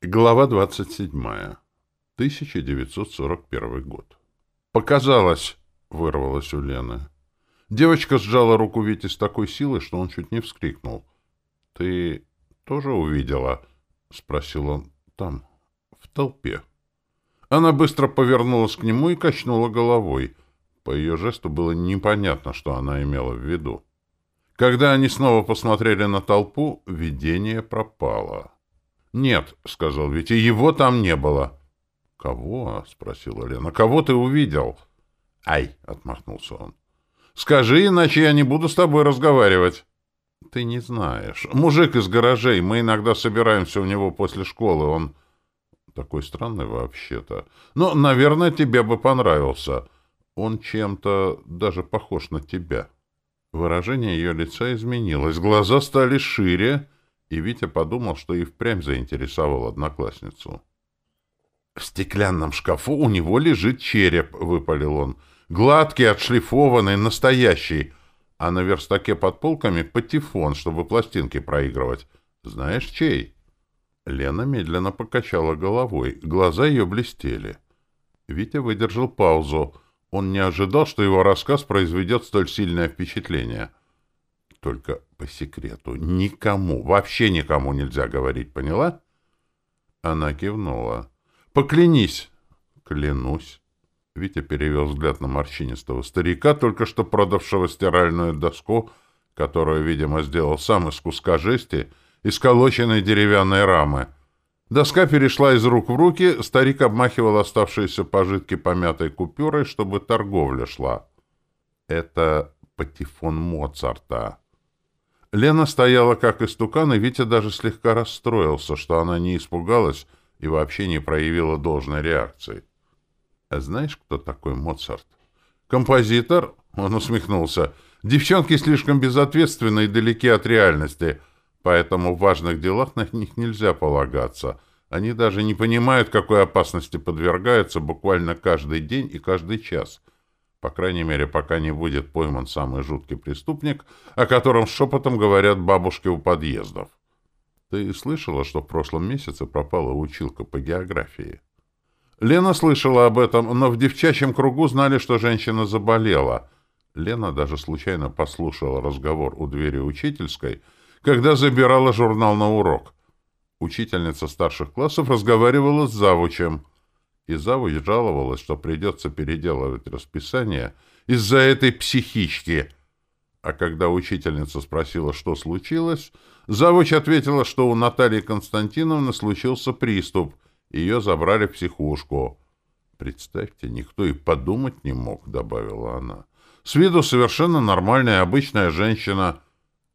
Глава 27. 1941 год. «Показалось!» — вырвалось у Лены. Девочка сжала руку Вити с такой силой, что он чуть не вскрикнул. «Ты тоже увидела?» — спросил он. «Там, в толпе». Она быстро повернулась к нему и качнула головой. По ее жесту было непонятно, что она имела в виду. Когда они снова посмотрели на толпу, видение пропало. «Нет», — сказал Витя, — «его там не было». «Кого?» — спросила Лена. «Кого ты увидел?» «Ай!» — отмахнулся он. «Скажи, иначе я не буду с тобой разговаривать». «Ты не знаешь. Мужик из гаражей. Мы иногда собираемся у него после школы. Он такой странный вообще-то. Но, наверное, тебе бы понравился. Он чем-то даже похож на тебя». Выражение ее лица изменилось. Глаза стали шире, и Витя подумал, что и впрямь заинтересовал одноклассницу. «В стеклянном шкафу у него лежит череп», — выпалил он. «Гладкий, отшлифованный, настоящий. А на верстаке под полками патефон, чтобы пластинки проигрывать. Знаешь, чей?» Лена медленно покачала головой. Глаза ее блестели. Витя выдержал паузу. Он не ожидал, что его рассказ произведет столь сильное впечатление. Только по секрету. Никому, вообще никому нельзя говорить, поняла? Она кивнула. Поклянись. Клянусь. Витя перевел взгляд на морщинистого старика, только что продавшего стиральную доску, которую, видимо, сделал сам из куска жести, из сколоченной деревянной рамы. Доска перешла из рук в руки, старик обмахивал оставшиеся пожитки помятой купюрой, чтобы торговля шла. Это патефон Моцарта. Лена стояла как истукан, и Витя даже слегка расстроился, что она не испугалась и вообще не проявила должной реакции. «А знаешь, кто такой Моцарт?» «Композитор?» — он усмехнулся. «Девчонки слишком безответственны и далеки от реальности, поэтому в важных делах на них нельзя полагаться. Они даже не понимают, какой опасности подвергаются буквально каждый день и каждый час». По крайней мере, пока не будет пойман самый жуткий преступник, о котором шепотом говорят бабушки у подъездов. Ты слышала, что в прошлом месяце пропала училка по географии? Лена слышала об этом, но в девчачьем кругу знали, что женщина заболела. Лена даже случайно послушала разговор у двери учительской, когда забирала журнал на урок. Учительница старших классов разговаривала с завучем — и завуч жаловалась, что придется переделывать расписание из-за этой психички. А когда учительница спросила, что случилось, завуч ответила, что у Натальи Константиновны случился приступ, ее забрали в психушку. «Представьте, никто и подумать не мог», — добавила она. «С виду совершенно нормальная обычная женщина».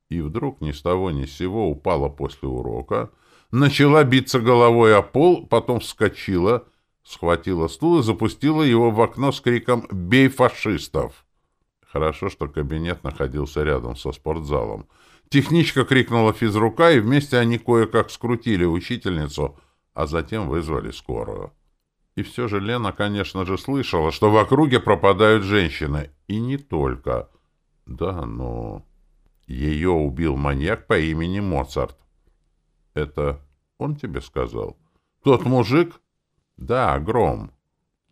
И вдруг ни с того ни с сего упала после урока, начала биться головой о пол, потом вскочила — схватила стул и запустила его в окно с криком «Бей фашистов!». Хорошо, что кабинет находился рядом со спортзалом. Техничка крикнула физрука, и вместе они кое-как скрутили учительницу, а затем вызвали скорую. И все же Лена, конечно же, слышала, что в округе пропадают женщины. И не только. Да, но... Ее убил маньяк по имени Моцарт. Это он тебе сказал? Тот мужик? Да, гром.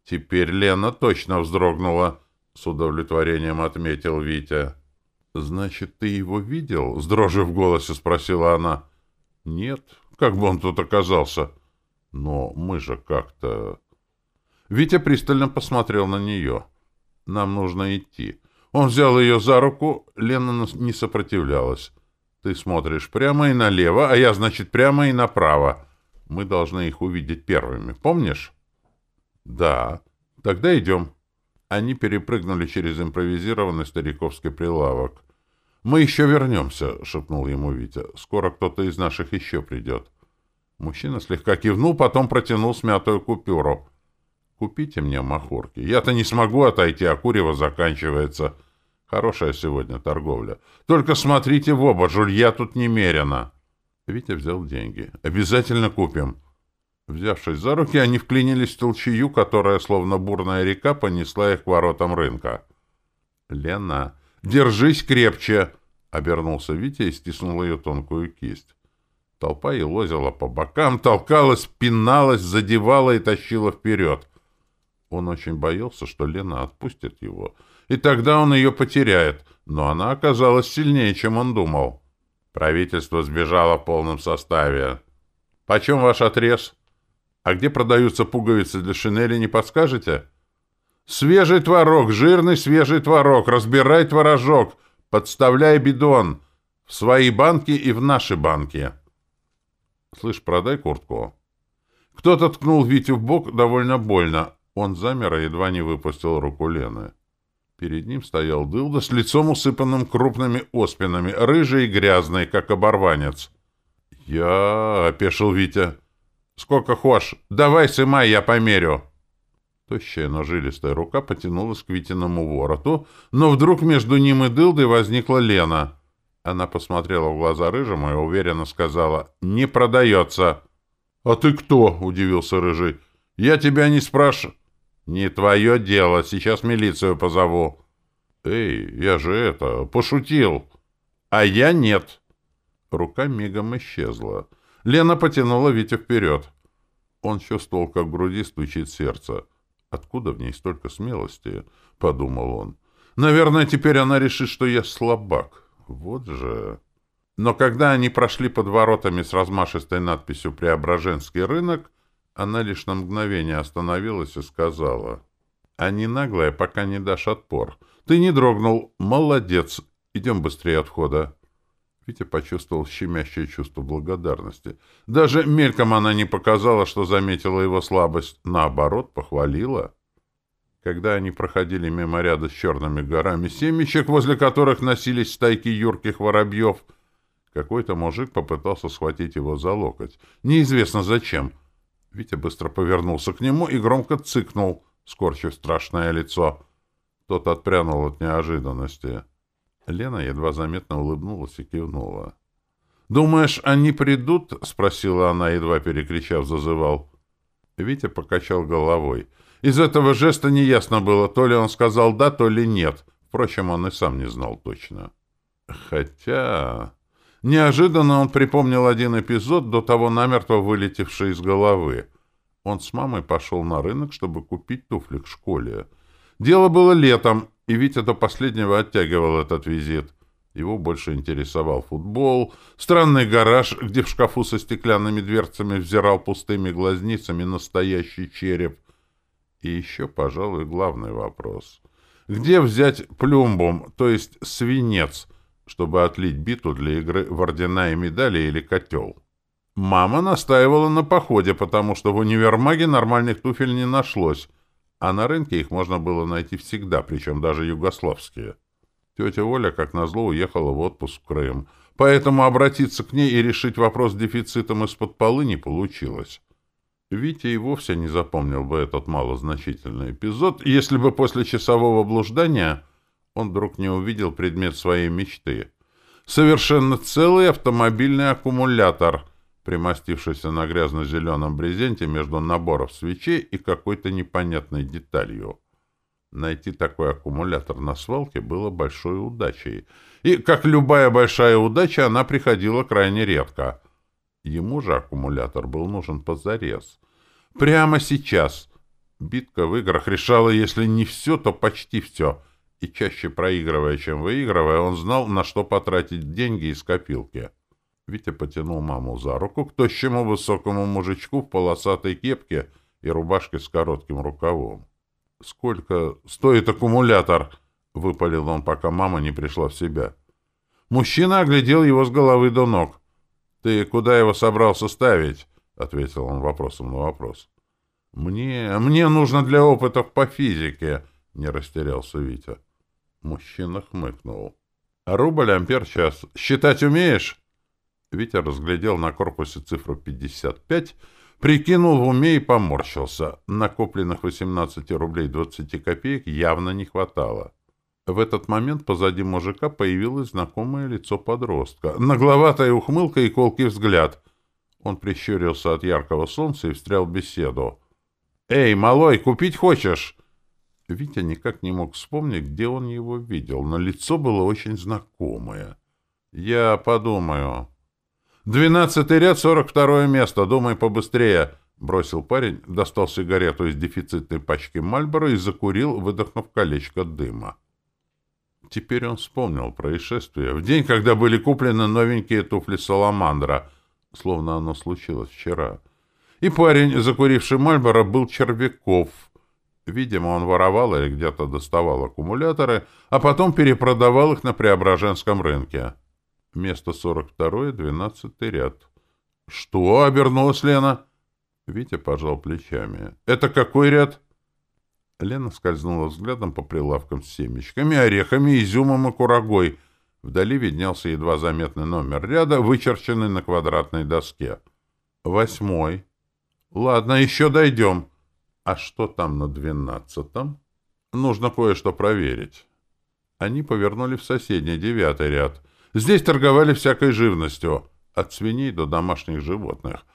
Теперь Лена точно вздрогнула, с удовлетворением отметил Витя. Значит, ты его видел? С дрожью в голосе спросила она. Нет, как бы он тут оказался. Но мы же как-то... Витя пристально посмотрел на нее. Нам нужно идти. Он взял ее за руку, Лена не сопротивлялась. Ты смотришь прямо и налево, а я, значит, прямо и направо. Мы должны их увидеть первыми, помнишь? Да. Тогда идем. Они перепрыгнули через импровизированный стариковский прилавок. «Мы еще вернемся», — шепнул ему Витя. «Скоро кто-то из наших еще придет». Мужчина слегка кивнул, потом протянул смятую купюру. «Купите мне махорки. Я-то не смогу отойти, а курево заканчивается. Хорошая сегодня торговля. Только смотрите в оба, жулья тут немерено». Витя взял деньги. «Обязательно купим». Взявшись за руки, они вклинились в толчью, которая, словно бурная река, понесла их к воротам рынка. «Лена, держись крепче!» — обернулся Витя и стиснул ее тонкую кисть. Толпа елозила по бокам, толкалась, пиналась, задевала и тащила вперед. Он очень боялся, что Лена отпустит его, и тогда он ее потеряет, но она оказалась сильнее, чем он думал. Правительство сбежало в полном составе. «Почем ваш отрез? А где продаются пуговицы для шинели, не подскажете?» «Свежий творог, жирный свежий творог, разбирай творожок, подставляй бидон в свои банки и в наши банки». «Слышь, продай куртку». Кто-то ткнул Витю в бок довольно больно. Он замер и едва не выпустил руку Лены. Перед ним стоял дылда с лицом усыпанным крупными оспинами, рыжий и грязный, как оборванец. «Я...» — опешил Витя. «Сколько хошь? Давай, сымай, я померю!» Тощая, но жилистая рука потянулась к Витиному вороту, но вдруг между ним и дылдой возникла Лена. Она посмотрела в глаза Рыжему и уверенно сказала «Не продается!» «А ты кто?» — удивился Рыжий. «Я тебя не спрашиваю». «Не твое дело, сейчас милицию позову». «Эй, я же это, пошутил». «А я нет». Рука мигом исчезла. Лена потянула Витя вперед. Он чувствовал, как в груди стучит сердце. «Откуда в ней столько смелости?» — подумал он. «Наверное, теперь она решит, что я слабак. Вот же...» Но когда они прошли под воротами с размашистой надписью «Преображенский рынок», она лишь на мгновение остановилась и сказала. «А не наглая, пока не дашь отпор. Ты не дрогнул. Молодец. Идем быстрее от входа». Витя почувствовал щемящее чувство благодарности. Даже мельком она не показала, что заметила его слабость. Наоборот, похвалила. Когда они проходили мимо ряда с черными горами семечек, возле которых носились стайки юрких воробьев, какой-то мужик попытался схватить его за локоть. Неизвестно зачем. Витя быстро повернулся к нему и громко цыкнул, скорчив страшное лицо. Тот отпрянул от неожиданности. Лена едва заметно улыбнулась и кивнула. «Думаешь, они придут?» — спросила она, едва перекричав зазывал. Витя покачал головой. Из этого жеста неясно было, то ли он сказал «да», то ли «нет». Впрочем, он и сам не знал точно. Хотя... Неожиданно он припомнил один эпизод, до того намертво вылетевший из головы. Он с мамой пошел на рынок, чтобы купить туфли к школе. Дело было летом, и Витя до последнего оттягивал этот визит. Его больше интересовал футбол, странный гараж, где в шкафу со стеклянными дверцами взирал пустыми глазницами настоящий череп. И еще, пожалуй, главный вопрос. Где взять плюмбум, то есть свинец, чтобы отлить биту для игры в ордена и медали или котел. Мама настаивала на походе, потому что в универмаге нормальных туфель не нашлось, а на рынке их можно было найти всегда, причем даже югославские. Тетя Оля, как назло, уехала в отпуск в Крым, поэтому обратиться к ней и решить вопрос с дефицитом из-под полы не получилось. Витя и вовсе не запомнил бы этот малозначительный эпизод, если бы после часового блуждания он вдруг не увидел предмет своей мечты. Совершенно целый автомобильный аккумулятор, примостившийся на грязно-зеленом брезенте между наборов свечей и какой-то непонятной деталью. Найти такой аккумулятор на свалке было большой удачей. И, как любая большая удача, она приходила крайне редко. Ему же аккумулятор был нужен позарез. Прямо сейчас. Битка в играх решала, если не все, то почти все — и чаще проигрывая, чем выигрывая, он знал, на что потратить деньги из копилки. Витя потянул маму за руку к тощему высокому мужичку в полосатой кепке и рубашке с коротким рукавом. «Сколько стоит аккумулятор?» — выпалил он, пока мама не пришла в себя. Мужчина оглядел его с головы до ног. «Ты куда его собрался ставить?» — ответил он вопросом на вопрос. «Мне... мне нужно для опытов по физике», — не растерялся Витя. Мужчина хмыкнул. «Рубль, ампер, час. Считать умеешь?» Витя разглядел на корпусе цифру 55, прикинул в уме и поморщился. Накопленных 18 рублей 20 копеек явно не хватало. В этот момент позади мужика появилось знакомое лицо подростка. Нагловатая ухмылка и колкий взгляд. Он прищурился от яркого солнца и встрял в беседу. «Эй, малой, купить хочешь?» Витя никак не мог вспомнить, где он его видел, но лицо было очень знакомое. «Я подумаю». Двенадцатый ряд, сорок второе место. Думай побыстрее!» — бросил парень, достал сигарету из дефицитной пачки Мальборо и закурил, выдохнув колечко дыма. Теперь он вспомнил происшествие. В день, когда были куплены новенькие туфли Саламандра, словно оно случилось вчера. И парень, закуривший Мальборо, был Червяков. Видимо, он воровал или где-то доставал аккумуляторы, а потом перепродавал их на Преображенском рынке. Место 42 двенадцатый ряд. «Что?» — обернулась Лена. Витя пожал плечами. «Это какой ряд?» Лена скользнула взглядом по прилавкам с семечками, орехами, изюмом и курагой. Вдали виднелся едва заметный номер ряда, вычерченный на квадратной доске. «Восьмой». «Ладно, еще дойдем». «А что там на двенадцатом?» «Нужно кое-что проверить». Они повернули в соседний девятый ряд. Здесь торговали всякой живностью, от свиней до домашних животных.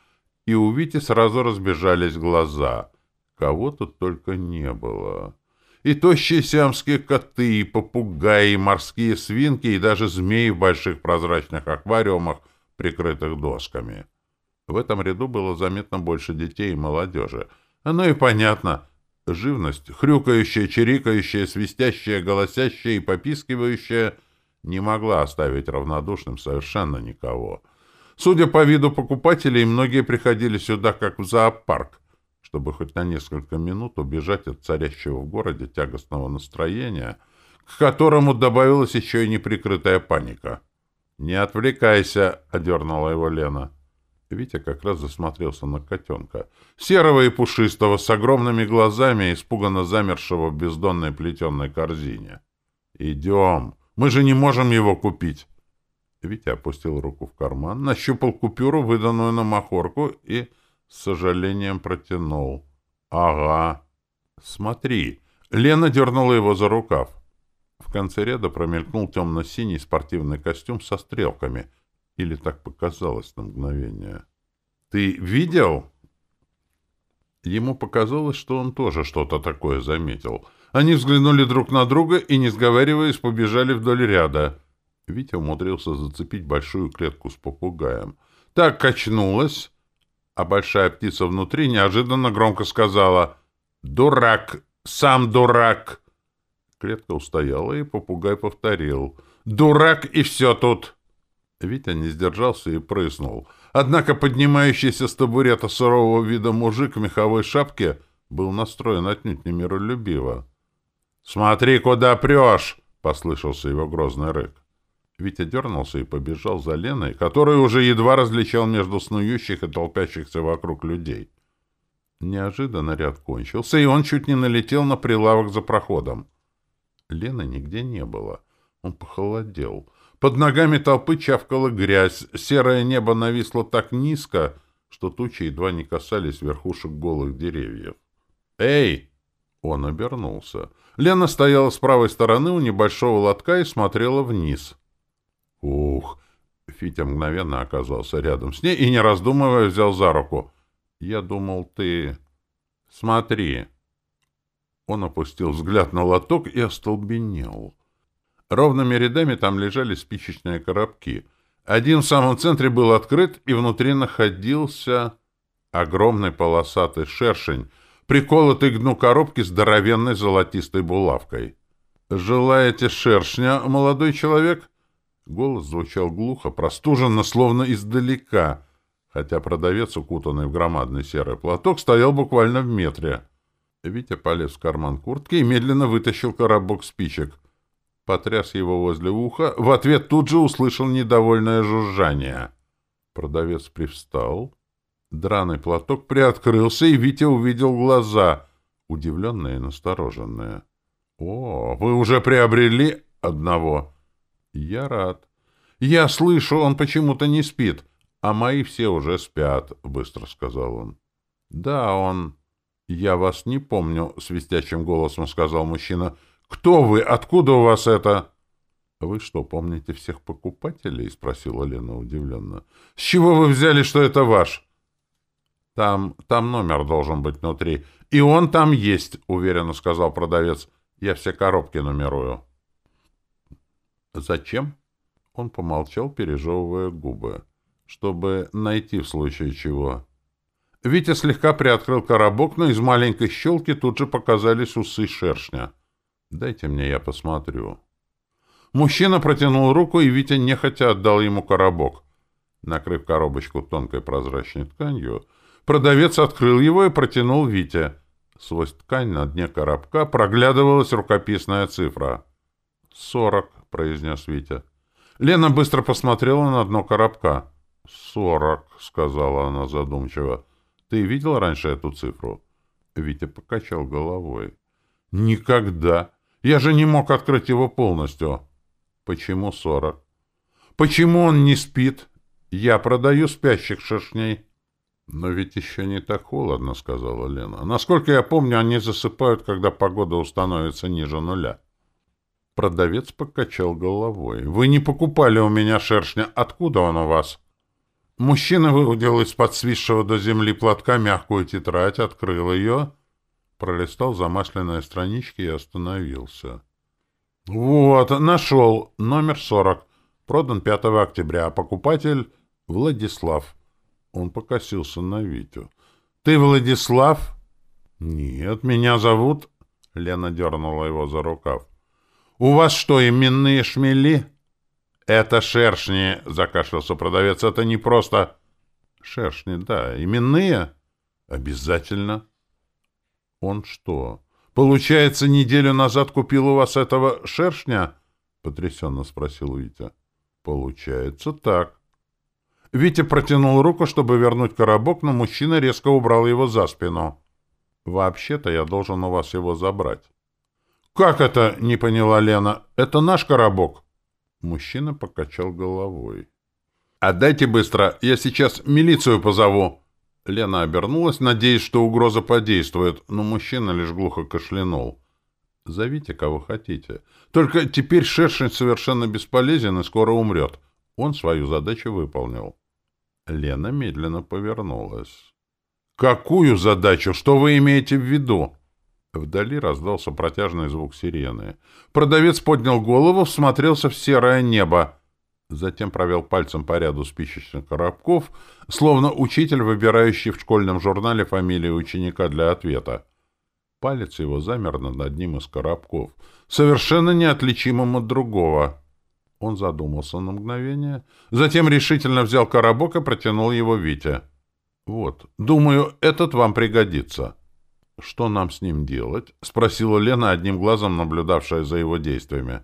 И у Вити сразу разбежались глаза — Кого тут только не было. И тощие сиамские коты, и попугаи, и морские свинки, и даже змеи в больших прозрачных аквариумах, прикрытых досками. В этом ряду было заметно больше детей и молодежи. Оно и понятно. Живность, хрюкающая, чирикающая, свистящая, голосящая и попискивающая, не могла оставить равнодушным совершенно никого. Судя по виду покупателей, многие приходили сюда как в зоопарк, чтобы хоть на несколько минут убежать от царящего в городе тягостного настроения, к которому добавилась еще и неприкрытая паника. «Не отвлекайся!» — одернула его Лена. Витя как раз засмотрелся на котенка. Серого и пушистого, с огромными глазами, испуганно замершего в бездонной плетеной корзине. «Идем! Мы же не можем его купить!» Витя опустил руку в карман, нащупал купюру, выданную на махорку, и с сожалением протянул. «Ага. Смотри». Лена дернула его за рукав. В конце ряда промелькнул темно-синий спортивный костюм со стрелками. Или так показалось на мгновение. «Ты видел?» Ему показалось, что он тоже что-то такое заметил. Они взглянули друг на друга и, не сговариваясь, побежали вдоль ряда. Витя умудрился зацепить большую клетку с попугаем. Так качнулась, а большая птица внутри неожиданно громко сказала «Дурак! Сам дурак!» Клетка устояла, и попугай повторил «Дурак, и все тут!» Витя не сдержался и прыснул. Однако поднимающийся с табурета сурового вида мужик в меховой шапке был настроен отнюдь не миролюбиво. «Смотри, куда прешь!» — послышался его грозный рык. Витя дернулся и побежал за Леной, которую уже едва различал между снующих и толпящихся вокруг людей. Неожиданно ряд кончился, и он чуть не налетел на прилавок за проходом. Лены нигде не было. Он похолодел. Под ногами толпы чавкала грязь, серое небо нависло так низко, что тучи едва не касались верхушек голых деревьев. «Эй!» Он обернулся. Лена стояла с правой стороны у небольшого лотка и смотрела вниз — Ух! Фитя мгновенно оказался рядом с ней и, не раздумывая, взял за руку. Я думал, ты... Смотри. Он опустил взгляд на лоток и остолбенел. Ровными рядами там лежали спичечные коробки. Один в самом центре был открыт, и внутри находился огромный полосатый шершень, приколотый к дну коробки здоровенной золотистой булавкой. «Желаете шершня, молодой человек?» Голос звучал глухо, простуженно, словно издалека, хотя продавец, укутанный в громадный серый платок, стоял буквально в метре. Витя полез в карман куртки и медленно вытащил коробок спичек. Потряс его возле уха, в ответ тут же услышал недовольное жужжание. Продавец привстал. Драный платок приоткрылся, и Витя увидел глаза, удивленные и настороженные. — О, вы уже приобрели одного? — «Я рад». «Я слышу, он почему-то не спит, а мои все уже спят», — быстро сказал он. «Да, он...» «Я вас не помню», — свистящим голосом сказал мужчина. «Кто вы? Откуда у вас это?» «Вы что, помните всех покупателей?» — спросила Лена удивленно. «С чего вы взяли, что это ваш?» «Там... там номер должен быть внутри. И он там есть», — уверенно сказал продавец. «Я все коробки нумерую». «Зачем?» Он помолчал, пережевывая губы. чтобы найти в случае чего. Витя слегка приоткрыл коробок, но из маленькой щелки тут же показались усы шершня. «Дайте мне, я посмотрю». Мужчина протянул руку, и Витя нехотя отдал ему коробок. Накрыв коробочку тонкой прозрачной тканью, продавец открыл его и протянул Вите. Сквозь ткань на дне коробка проглядывалась рукописная цифра. «Сорок», — произнес Витя. Лена быстро посмотрела на дно коробка. «Сорок», — сказала она задумчиво. «Ты видел раньше эту цифру?» Витя покачал головой. «Никогда. Я же не мог открыть его полностью». «Почему сорок?» «Почему он не спит? Я продаю спящих шершней». «Но ведь еще не так холодно», — сказала Лена. «Насколько я помню, они засыпают, когда погода установится ниже нуля». Продавец покачал головой. «Вы не покупали у меня шершня. Откуда он у вас?» Мужчина выудил из-под свисшего до земли платка мягкую тетрадь, открыл ее, пролистал замасленные странички и остановился. «Вот, нашел. Номер 40. Продан 5 октября. Покупатель Владислав». Он покосился на Витю. «Ты Владислав?» «Нет, меня зовут...» Лена дернула его за рукав. «У вас что, именные шмели?» «Это шершни», — закашлялся продавец. «Это не просто...» «Шершни, да. Именные?» «Обязательно». «Он что, получается, неделю назад купил у вас этого шершня?» — потрясенно спросил Витя. «Получается так». Витя протянул руку, чтобы вернуть коробок, но мужчина резко убрал его за спину. «Вообще-то я должен у вас его забрать». «Как это?» — не поняла Лена. «Это наш коробок». Мужчина покачал головой. «Отдайте быстро, я сейчас милицию позову». Лена обернулась, надеясь, что угроза подействует, но мужчина лишь глухо кашлянул. «Зовите, кого хотите. Только теперь шершень совершенно бесполезен и скоро умрет. Он свою задачу выполнил». Лена медленно повернулась. «Какую задачу? Что вы имеете в виду?» Вдали раздался протяжный звук сирены. Продавец поднял голову, всмотрелся в серое небо. Затем провел пальцем по ряду спичечных коробков, словно учитель, выбирающий в школьном журнале фамилию ученика для ответа. Палец его замер над одним из коробков, совершенно неотличимым от другого. Он задумался на мгновение, затем решительно взял коробок и протянул его Вите. «Вот, думаю, этот вам пригодится». «Что нам с ним делать?» — спросила Лена, одним глазом наблюдавшая за его действиями.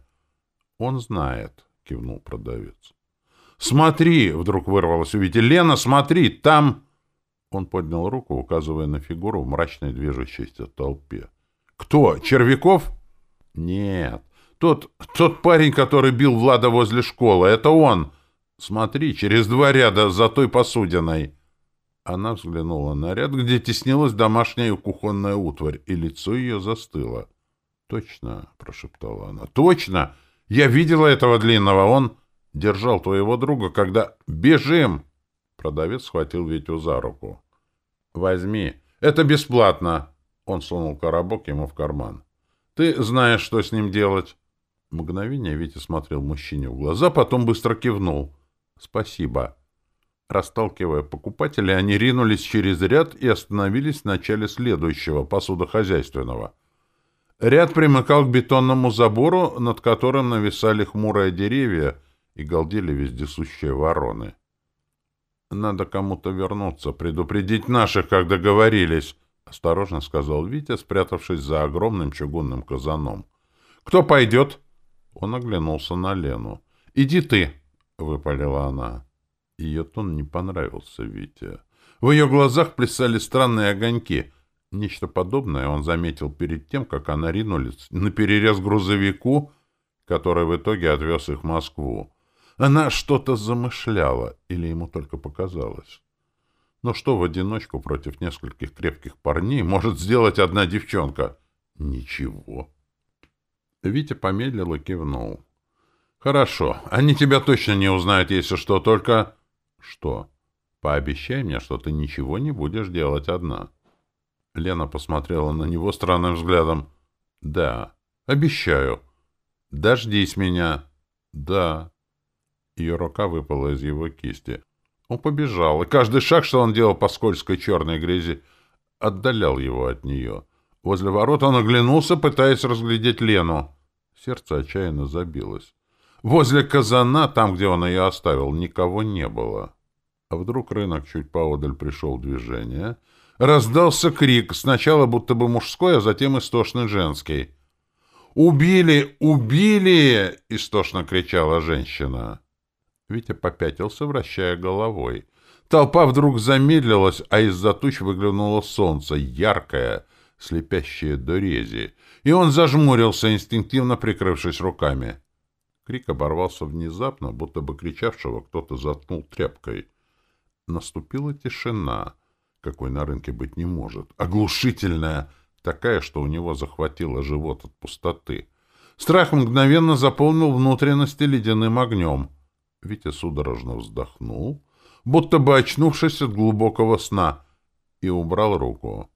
«Он знает», — кивнул продавец. «Смотри!» — вдруг вырвалось у. «Лена, смотри! Там...» Он поднял руку, указывая на фигуру в мрачной движущейся толпе. «Кто? Червяков?» «Нет. Тот, тот парень, который бил Влада возле школы. Это он. Смотри, через два ряда за той посудиной». Она взглянула на ряд, где теснилась домашняя кухонная утварь, и лицо ее застыло. «Точно!» — прошептала она. «Точно! Я видела этого длинного! Он держал твоего друга, когда... Бежим!» Продавец схватил Витю за руку. «Возьми. Это бесплатно!» Он сунул коробок ему в карман. «Ты знаешь, что с ним делать!» Мгновение Витя смотрел мужчине в глаза, потом быстро кивнул. «Спасибо!» Расталкивая покупателей, они ринулись через ряд и остановились в начале следующего, посудохозяйственного. Ряд примыкал к бетонному забору, над которым нависали хмурые деревья и галдели вездесущие вороны. «Надо кому-то вернуться, предупредить наших, как договорились», — осторожно сказал Витя, спрятавшись за огромным чугунным казаном. «Кто пойдет?» Он оглянулся на Лену. «Иди ты», — выпалила она. Ее тон не понравился Вите. В ее глазах плясали странные огоньки. Нечто подобное он заметил перед тем, как она ринулась на перерез грузовику, который в итоге отвез их в Москву. Она что-то замышляла, или ему только показалось. Но что в одиночку против нескольких крепких парней может сделать одна девчонка? Ничего. Витя помедлил и кивнул. «Хорошо. Они тебя точно не узнают, если что, только...» «Что? Пообещай мне, что ты ничего не будешь делать одна». Лена посмотрела на него странным взглядом. «Да, обещаю. Дождись меня». «Да». Ее рука выпала из его кисти. Он побежал, и каждый шаг, что он делал по скользкой черной грязи, отдалял его от нее. Возле ворот он оглянулся, пытаясь разглядеть Лену. Сердце отчаянно забилось. Возле казана, там, где он ее оставил, никого не было. А вдруг рынок чуть поодаль пришел в движение. Раздался крик, сначала будто бы мужской, а затем истошный женский. «Убили! Убили!» — истошно кричала женщина. Витя попятился, вращая головой. Толпа вдруг замедлилась, а из-за туч выглянуло солнце, яркое, слепящее до рези, и он зажмурился, инстинктивно прикрывшись руками. Крик оборвался внезапно, будто бы кричавшего кто-то заткнул тряпкой. Наступила тишина, какой на рынке быть не может, оглушительная, такая, что у него захватило живот от пустоты. Страх мгновенно заполнил внутренности ледяным огнем. Витя судорожно вздохнул, будто бы очнувшись от глубокого сна, и убрал руку.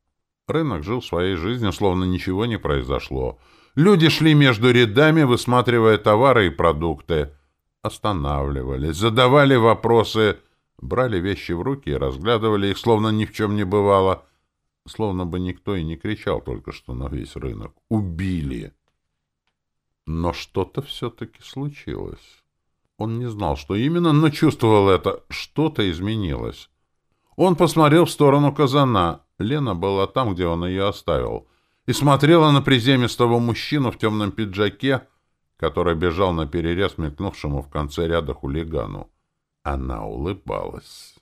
Рынок жил своей жизнью, словно ничего не произошло. Люди шли между рядами, высматривая товары и продукты. Останавливались, задавали вопросы, брали вещи в руки и разглядывали их, словно ни в чем не бывало. Словно бы никто и не кричал только что на весь рынок. Убили! Но что-то все-таки случилось. Он не знал, что именно, но чувствовал это. Что-то изменилось. Он посмотрел в сторону казана. Лена была там, где он ее оставил, и смотрела на приземистого мужчину в темном пиджаке, который бежал на перерез мелькнувшему в конце ряда хулигану. Она улыбалась.